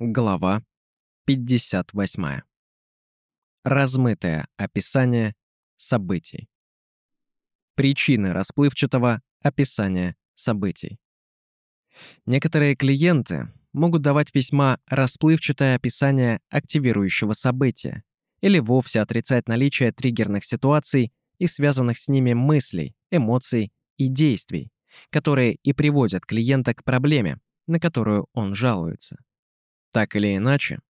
Глава 58. Размытое описание событий. Причины расплывчатого описания событий. Некоторые клиенты могут давать весьма расплывчатое описание активирующего события или вовсе отрицать наличие триггерных ситуаций и связанных с ними мыслей, эмоций и действий, которые и приводят клиента к проблеме, на которую он жалуется. Так или иначе,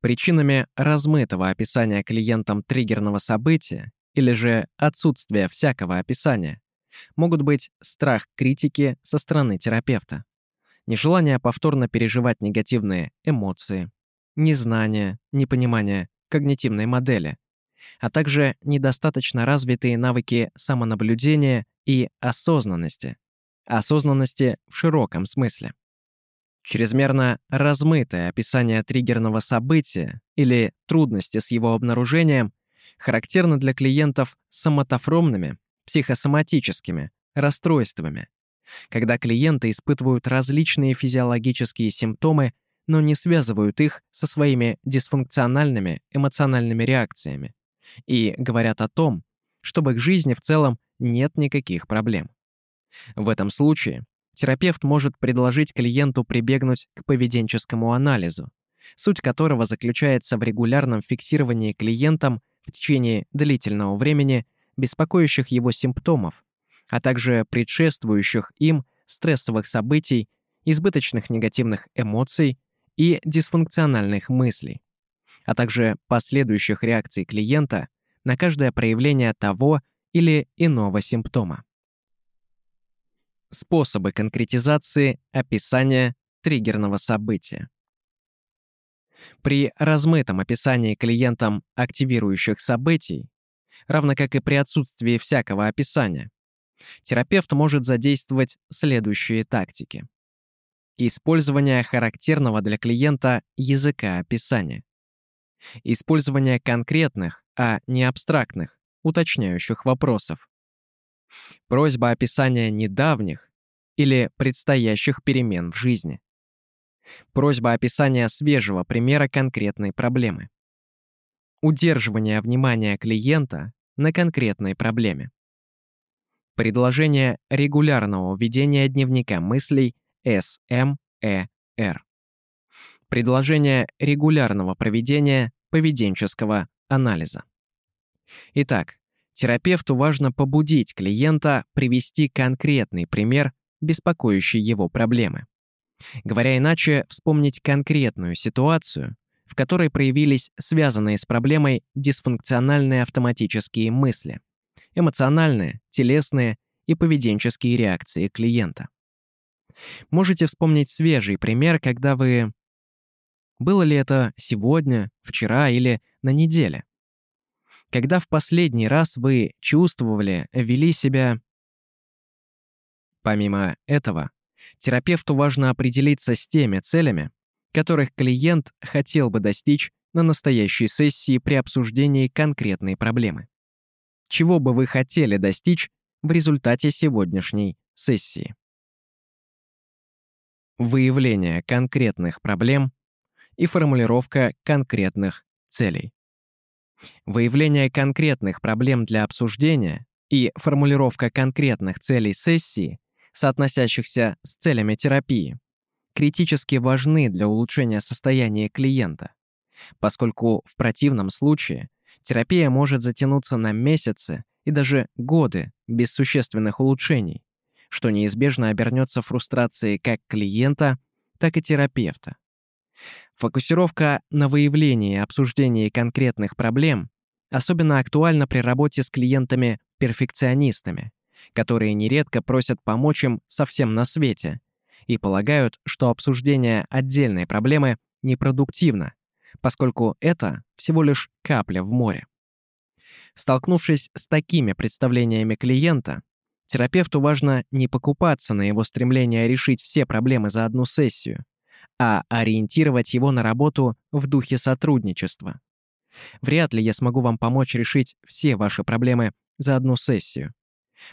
причинами размытого описания клиентам триггерного события или же отсутствия всякого описания могут быть страх критики со стороны терапевта, нежелание повторно переживать негативные эмоции, незнание, непонимание когнитивной модели, а также недостаточно развитые навыки самонаблюдения и осознанности, осознанности в широком смысле. Чрезмерно размытое описание триггерного события или трудности с его обнаружением характерно для клиентов с соматофромными, психосоматическими расстройствами, когда клиенты испытывают различные физиологические симптомы, но не связывают их со своими дисфункциональными эмоциональными реакциями и говорят о том, что в их жизни в целом нет никаких проблем. В этом случае терапевт может предложить клиенту прибегнуть к поведенческому анализу, суть которого заключается в регулярном фиксировании клиентом в течение длительного времени беспокоящих его симптомов, а также предшествующих им стрессовых событий, избыточных негативных эмоций и дисфункциональных мыслей, а также последующих реакций клиента на каждое проявление того или иного симптома. Способы конкретизации описания триггерного события. При размытом описании клиентам активирующих событий, равно как и при отсутствии всякого описания, терапевт может задействовать следующие тактики. Использование характерного для клиента языка описания. Использование конкретных, а не абстрактных, уточняющих вопросов. Просьба описания недавних или предстоящих перемен в жизни. Просьба описания свежего примера конкретной проблемы. Удерживание внимания клиента на конкретной проблеме. Предложение регулярного ведения дневника мыслей СМЭР. Предложение регулярного проведения поведенческого анализа. Итак, терапевту важно побудить клиента привести конкретный пример беспокоящей его проблемы. Говоря иначе, вспомнить конкретную ситуацию, в которой проявились связанные с проблемой дисфункциональные автоматические мысли, эмоциональные, телесные и поведенческие реакции клиента. Можете вспомнить свежий пример, когда вы... Было ли это сегодня, вчера или на неделе? Когда в последний раз вы чувствовали, вели себя Помимо этого, терапевту важно определиться с теми целями, которых клиент хотел бы достичь на настоящей сессии при обсуждении конкретной проблемы. Чего бы вы хотели достичь в результате сегодняшней сессии? Выявление конкретных проблем и формулировка конкретных целей. Выявление конкретных проблем для обсуждения и формулировка конкретных целей сессии соотносящихся с целями терапии, критически важны для улучшения состояния клиента, поскольку в противном случае терапия может затянуться на месяцы и даже годы без существенных улучшений, что неизбежно обернется фрустрацией как клиента, так и терапевта. Фокусировка на выявлении и обсуждении конкретных проблем особенно актуальна при работе с клиентами-перфекционистами, которые нередко просят помочь им совсем на свете и полагают, что обсуждение отдельной проблемы непродуктивно, поскольку это всего лишь капля в море. Столкнувшись с такими представлениями клиента, терапевту важно не покупаться на его стремление решить все проблемы за одну сессию, а ориентировать его на работу в духе сотрудничества. Вряд ли я смогу вам помочь решить все ваши проблемы за одну сессию.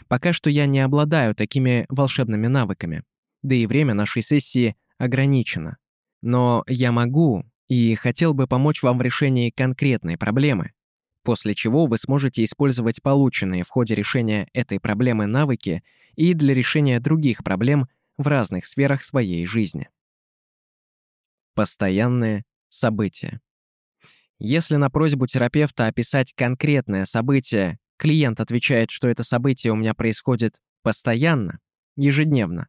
Пока что я не обладаю такими волшебными навыками, да и время нашей сессии ограничено. Но я могу и хотел бы помочь вам в решении конкретной проблемы, после чего вы сможете использовать полученные в ходе решения этой проблемы навыки и для решения других проблем в разных сферах своей жизни. Постоянные события. Если на просьбу терапевта описать конкретное событие, клиент отвечает, что это событие у меня происходит постоянно, ежедневно,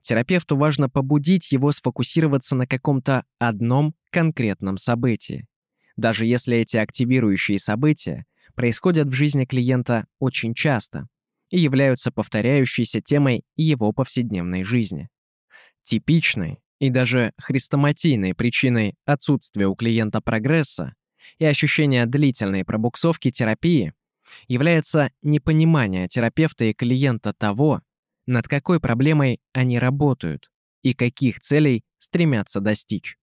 терапевту важно побудить его сфокусироваться на каком-то одном конкретном событии. Даже если эти активирующие события происходят в жизни клиента очень часто и являются повторяющейся темой его повседневной жизни. Типичной и даже хрестоматийной причиной отсутствия у клиента прогресса и ощущения длительной пробуксовки терапии является непонимание терапевта и клиента того, над какой проблемой они работают и каких целей стремятся достичь.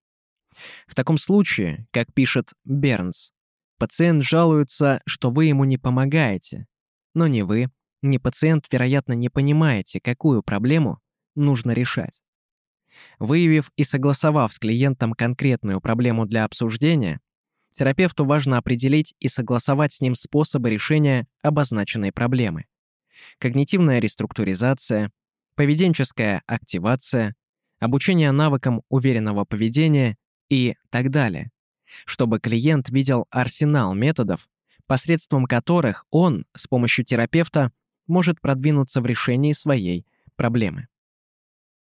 В таком случае, как пишет Бернс, пациент жалуется, что вы ему не помогаете, но ни вы, ни пациент, вероятно, не понимаете, какую проблему нужно решать. Выявив и согласовав с клиентом конкретную проблему для обсуждения, терапевту важно определить и согласовать с ним способы решения обозначенной проблемы. Когнитивная реструктуризация, поведенческая активация, обучение навыкам уверенного поведения и так далее, чтобы клиент видел арсенал методов, посредством которых он с помощью терапевта может продвинуться в решении своей проблемы.